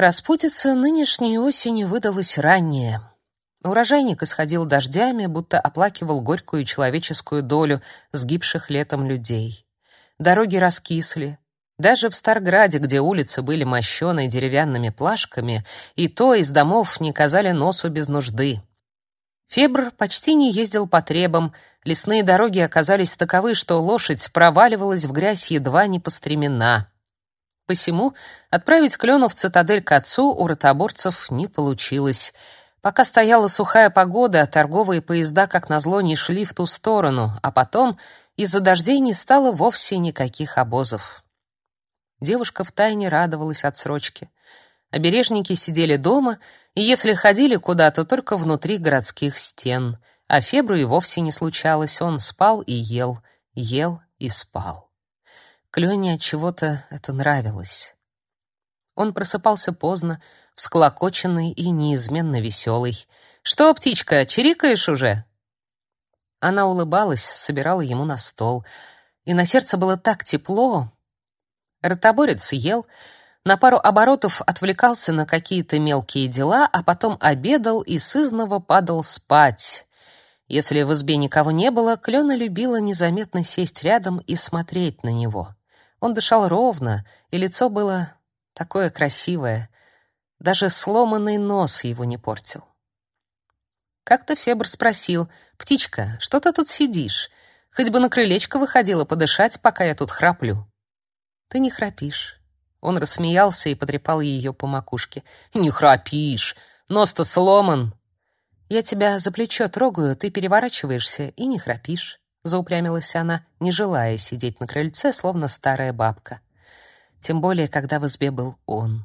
Распутица нынешней осенью выдалась ранняя. Урожайник исходил дождями, будто оплакивал горькую человеческую долю сгибших летом людей. Дороги раскисли. Даже в Старграде, где улицы были мощены деревянными плашками, и то из домов не казали носу без нужды. Фебр почти не ездил по требам, лесные дороги оказались таковы, что лошадь проваливалась в грязь едва не по стремена. Посему отправить Клену в цитадель к отцу у ротоборцев не получилось. Пока стояла сухая погода, торговые поезда, как назло, не шли в ту сторону, а потом из-за дождей не стало вовсе никаких обозов. Девушка втайне радовалась отсрочке. Обережники сидели дома, и если ходили куда-то, только внутри городских стен. А Фебру и вовсе не случалось, он спал и ел, ел и спал. Клёне от чего-то это нравилось. Он просыпался поздно, всклокоченный и неизменно веселый. «Что, птичка, чирикаешь уже?» Она улыбалась, собирала ему на стол. И на сердце было так тепло. Ротоборец ел, на пару оборотов отвлекался на какие-то мелкие дела, а потом обедал и сызново падал спать. Если в избе никого не было, Клёна любила незаметно сесть рядом и смотреть на него. Он дышал ровно, и лицо было такое красивое. Даже сломанный нос его не портил. Как-то Фебр спросил, «Птичка, что ты тут сидишь? Хоть бы на крылечко выходила подышать, пока я тут храплю». «Ты не храпишь». Он рассмеялся и потрепал ее по макушке. «Не храпишь! Нос-то сломан!» «Я тебя за плечо трогаю, ты переворачиваешься и не храпишь» заупрямилась она, не желая сидеть на крыльце, словно старая бабка. Тем более, когда в избе был он.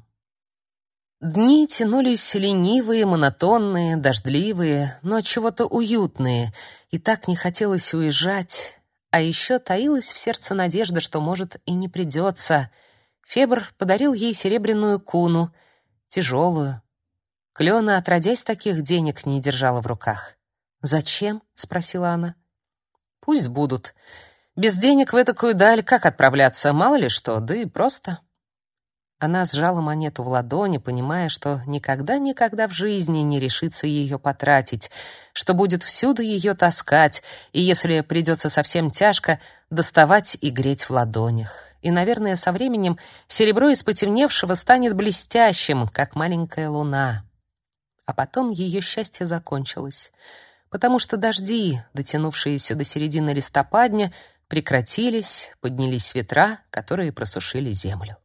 Дни тянулись ленивые, монотонные, дождливые, но чего-то уютные, и так не хотелось уезжать. А еще таилась в сердце надежда, что, может, и не придется. Фебр подарил ей серебряную куну, тяжелую. Клена, отродясь, таких денег не держала в руках. «Зачем?» — спросила она. Пусть будут. Без денег в такую даль как отправляться, мало ли что, да и просто. Она сжала монету в ладони, понимая, что никогда-никогда в жизни не решится ее потратить, что будет всюду ее таскать, и если придется совсем тяжко, доставать и греть в ладонях. И, наверное, со временем серебро из потемневшего станет блестящим, как маленькая луна. А потом ее счастье закончилось потому что дожди, дотянувшиеся до середины листопадня, прекратились, поднялись ветра, которые просушили землю.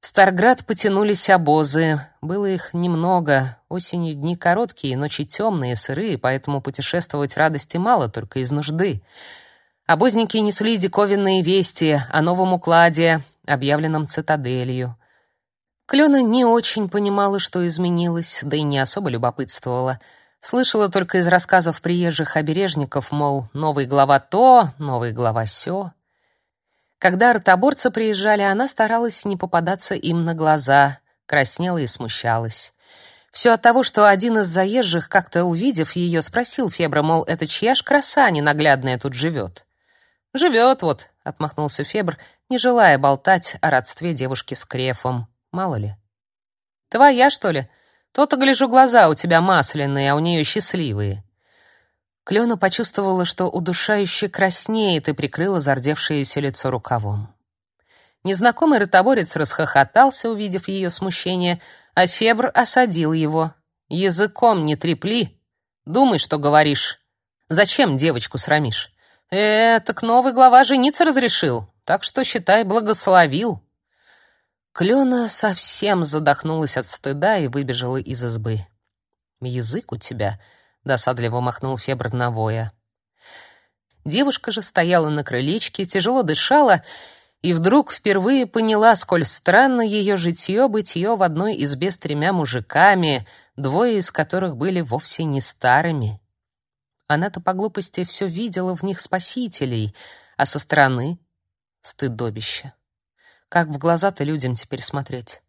В Старград потянулись обозы. Было их немного. Осенью дни короткие, ночи темные, сырые, поэтому путешествовать радости мало, только из нужды. Обозники несли диковинные вести о новом укладе, объявленном цитаделью. Клена не очень понимала, что изменилось, да и не особо любопытствовала — Слышала только из рассказов приезжих обережников, мол, новый глава то, новый глава сё. Когда ротоборцы приезжали, она старалась не попадаться им на глаза, краснела и смущалась. Все от того, что один из заезжих, как-то увидев ее, спросил Фебра, мол, это чья ж краса ненаглядная тут живет? «Живет вот», — отмахнулся Фебр, не желая болтать о родстве девушки с Крефом. Мало ли. «Твоя, что ли?» То-то, гляжу, глаза у тебя масляные, а у нее счастливые. Клена почувствовала, что удушающе краснеет и прикрыла зардевшееся лицо рукавом. Незнакомый ротоборец расхохотался, увидев ее смущение, а Фебр осадил его. «Языком не трепли. Думай, что говоришь. Зачем девочку срамишь? Э, так новый глава жениться разрешил, так что, считай, благословил». Клена совсем задохнулась от стыда и выбежала из избы. «Язык у тебя», — досадливо махнул Фебр на воя. Девушка же стояла на крылечке, тяжело дышала, и вдруг впервые поняла, сколь странно ее житье-бытье в одной избе с тремя мужиками, двое из которых были вовсе не старыми. Она-то по глупости все видела в них спасителей, а со стороны — стыдобище. Как в глаза-то людям теперь смотреть?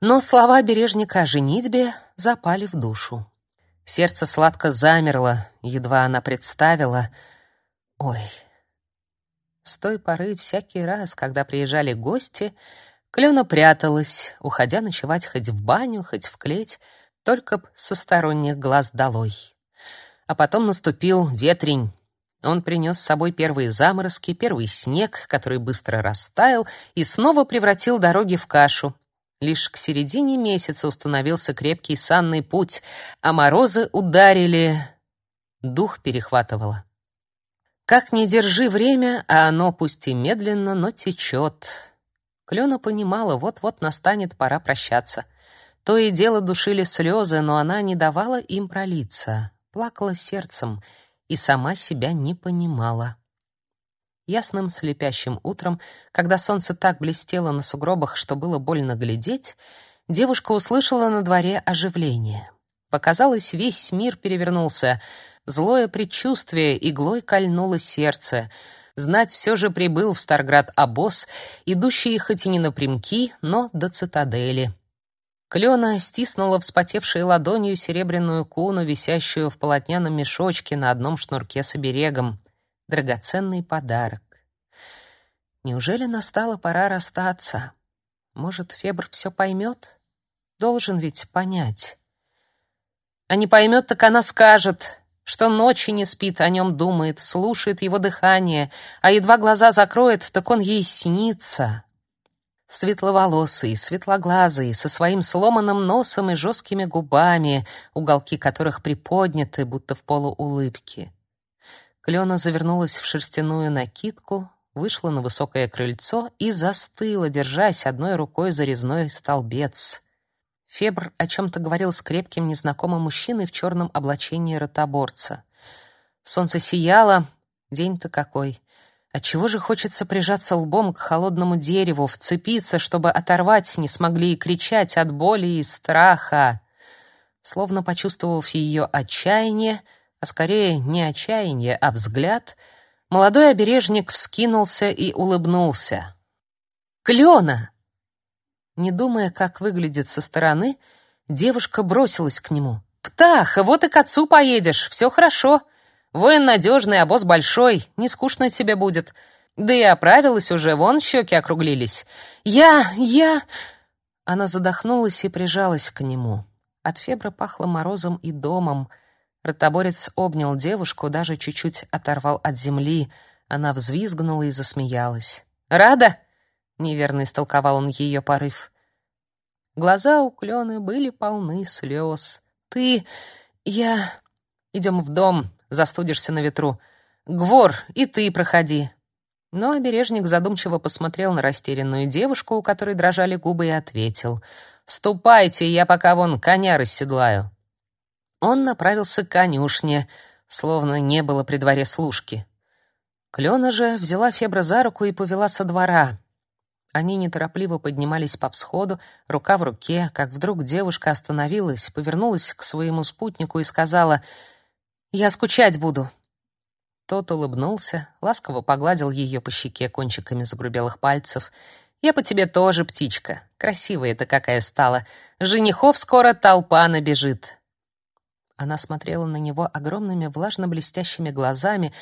Но слова бережника о женитьбе запали в душу. Сердце сладко замерло, едва она представила. Ой. С той поры всякий раз, когда приезжали гости, Клена пряталась, уходя ночевать хоть в баню, хоть в клеть, только б со сторонних глаз долой. А потом наступил ветрень. Он принес с собой первые заморозки, первый снег, который быстро растаял и снова превратил дороги в кашу. Лишь к середине месяца установился крепкий санный путь, а морозы ударили, дух перехватывало. Как ни держи время, а оно пусть и медленно, но течет. Клена понимала, вот-вот настанет пора прощаться. То и дело душили слезы, но она не давала им пролиться, плакала сердцем и сама себя не понимала. Ясным слепящим утром, когда солнце так блестело на сугробах, что было больно глядеть, девушка услышала на дворе оживление. Показалось, весь мир перевернулся. Злое предчувствие иглой кольнуло сердце. Знать все же прибыл в Старград обоз, идущий хоть и не напрямки, но до цитадели. Клена стиснула вспотевшей ладонью серебряную куну, висящую в полотняном мешочке на одном шнурке с оберегом. Драгоценный подарок. Неужели настала пора расстаться? Может, Фебр все поймет? Должен ведь понять. А не поймет, так она скажет, что ночи не спит, о нем думает, слушает его дыхание, а едва глаза закроет, так он ей снится. Светловолосый, светлоглазый, со своим сломанным носом и жесткими губами, уголки которых приподняты, будто в полуулыбке. Клена завернулась в шерстяную накидку, вышла на высокое крыльцо и застыла, держась одной рукой за резной столбец. Фебр о чем-то говорил с крепким незнакомым мужчиной в черном облачении ротоборца. Солнце сияло, день-то какой. Отчего же хочется прижаться лбом к холодному дереву, вцепиться, чтобы оторвать не смогли и кричать от боли и страха. Словно почувствовав ее отчаяние, а скорее не отчаяние, а взгляд, молодой обережник вскинулся и улыбнулся. «Клена!» Не думая, как выглядит со стороны, девушка бросилась к нему. «Птаха, вот и к отцу поедешь, все хорошо!» Воин надежный, босс большой, не скучно тебе будет. Да и оправилась уже, вон щеки округлились. Я, я... Она задохнулась и прижалась к нему. От фебра пахло морозом и домом. Ротоборец обнял девушку, даже чуть-чуть оторвал от земли. Она взвизгнула и засмеялась. «Рада?» — неверно истолковал он ее порыв. Глаза у Клены были полны слез. «Ты... я... Идем в дом, застудишься на ветру. Гвор, и ты проходи. Но обережник задумчиво посмотрел на растерянную девушку, у которой дрожали губы, и ответил: "Ступайте, я пока вон коня расседлаю". Он направился к конюшне, словно не было при дворе служки. Клена же взяла Фебра за руку и повела со двора. Они неторопливо поднимались по всходу, рука в руке, как вдруг девушка остановилась, повернулась к своему спутнику и сказала: я скучать буду. Тот улыбнулся, ласково погладил ее по щеке кончиками загрубелых пальцев. Я по тебе тоже, птичка. Красивая ты какая стала. Женихов скоро толпа набежит. Она смотрела на него огромными влажно-блестящими глазами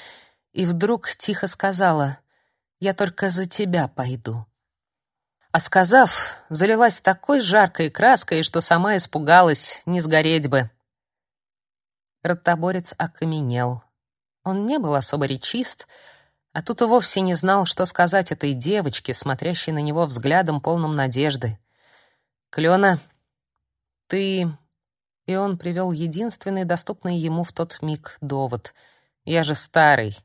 и вдруг тихо сказала: "Я только за тебя пойду". А сказав, залилась такой жаркой краской, что сама испугалась, не сгореть бы. Ротоборец окаменел. Он не был особо речист, а тут и вовсе не знал, что сказать этой девочке, смотрящей на него взглядом полным надежды. «Клена, ты...» И он привел единственный доступный ему в тот миг довод. «Я же старый».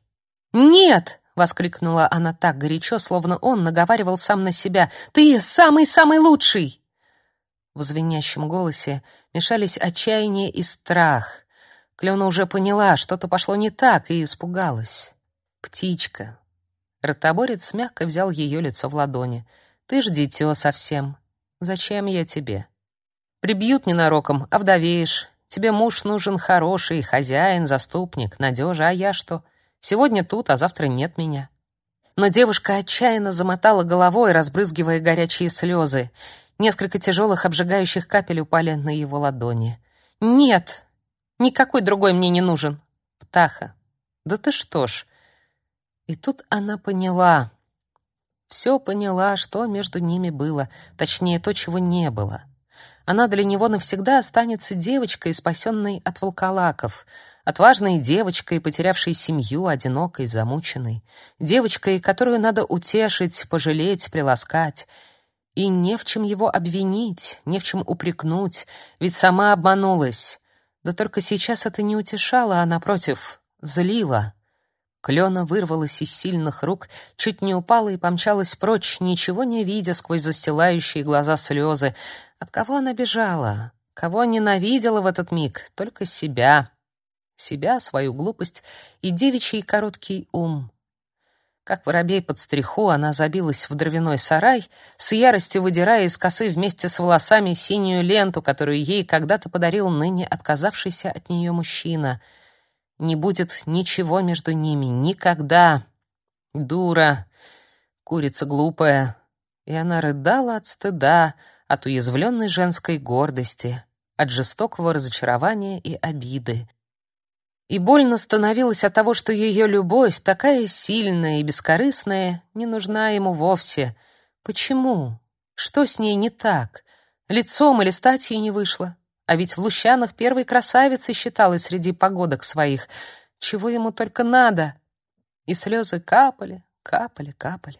«Нет!» — воскликнула она так горячо, словно он наговаривал сам на себя. «Ты самый-самый лучший!» В звенящем голосе мешались отчаяние и страх. Клена уже поняла, что-то пошло не так, и испугалась. «Птичка». Ротоборец мягко взял ее лицо в ладони. «Ты ж дитё совсем. Зачем я тебе? Прибьют ненароком, овдовеешь. Тебе муж нужен хороший, хозяин, заступник, надежа, а я что? Сегодня тут, а завтра нет меня». Но девушка отчаянно замотала головой, разбрызгивая горячие слезы. Несколько тяжелых обжигающих капель упали на его ладони. «Нет!» Никакой другой мне не нужен. Птаха. Да ты что ж? И тут она поняла. Все поняла, что между ними было, точнее, то, чего не было. Она для него навсегда останется девочкой, спасенной от волколаков, отважной девочкой, потерявшей семью, одинокой, замученной, девочкой, которую надо утешить, пожалеть, приласкать. И не в чем его обвинить, не в чем упрекнуть, ведь сама обманулась. Да только сейчас это не утешало, а, напротив, злило. Клена вырвалась из сильных рук, чуть не упала и помчалась прочь, ничего не видя сквозь застилающие глаза слезы. От кого она бежала? Кого ненавидела в этот миг? Только себя. Себя, свою глупость и девичий короткий ум. Как воробей под стриху, она забилась в дровяной сарай, с яростью выдирая из косы вместе с волосами синюю ленту, которую ей когда-то подарил ныне отказавшийся от нее мужчина. Не будет ничего между ними, никогда. Дура, курица глупая. И она рыдала от стыда, от уязвленной женской гордости, от жестокого разочарования и обиды и больно становилось от того, что ее любовь, такая сильная и бескорыстная, не нужна ему вовсе. Почему? Что с ней не так? Лицом или статью не вышло? А ведь в Лущанах первой красавицей считалась среди погодок своих. Чего ему только надо? И слезы капали, капали, капали.